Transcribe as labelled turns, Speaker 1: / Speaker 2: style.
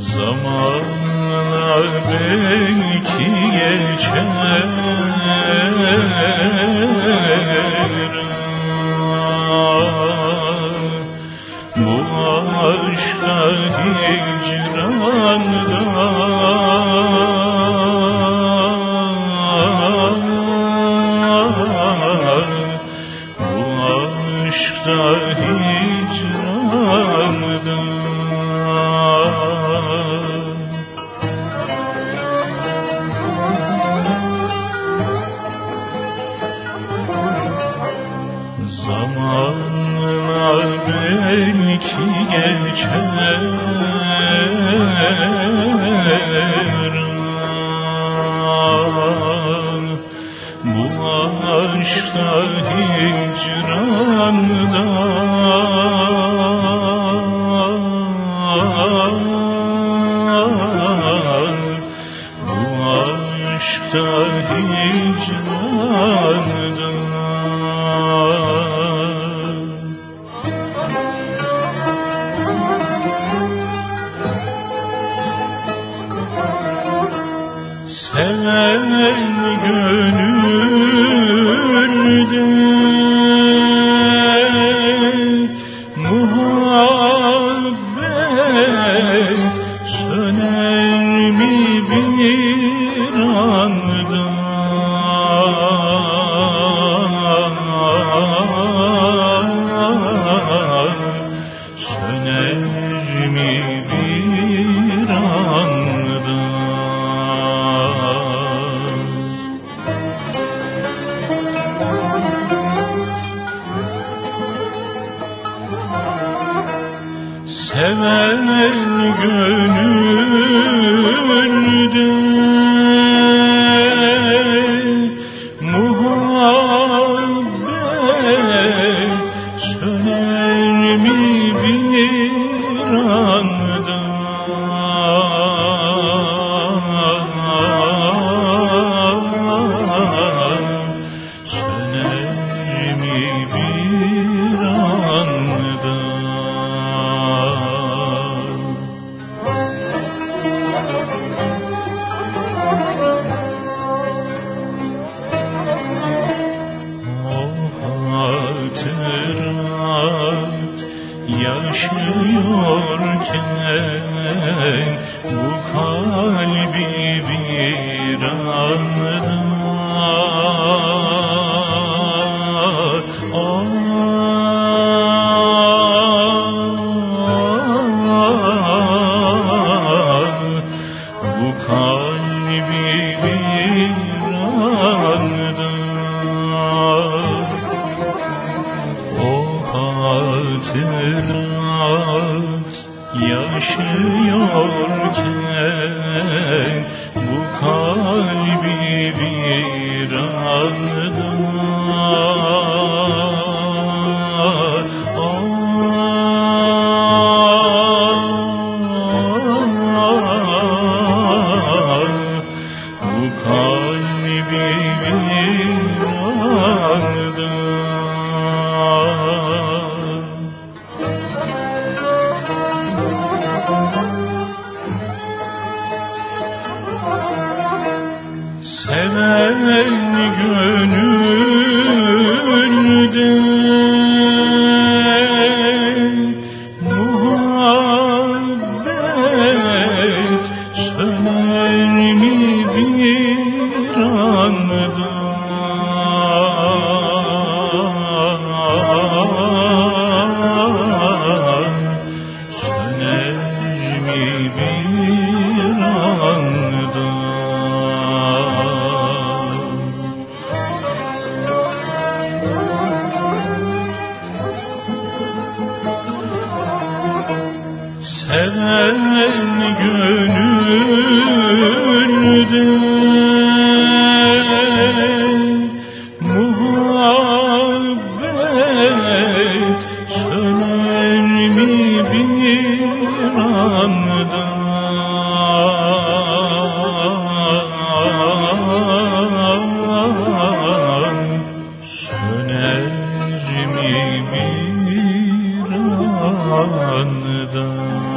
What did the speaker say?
Speaker 1: Zamanlar belki geçer Zamanlar belki geçer Bu aşkta hicrandan Bu aşkta hicrandan Seven gönülde muhabbet söner mi bir anda? Söner mi bir Seven gönülde yaşıyorken bu kalbi bir anda hatırat yaşıyorken bu kalbi bir anda Seven gönülde seven gönülde muhabbet söner mi bir anda? Söner mi bir anda?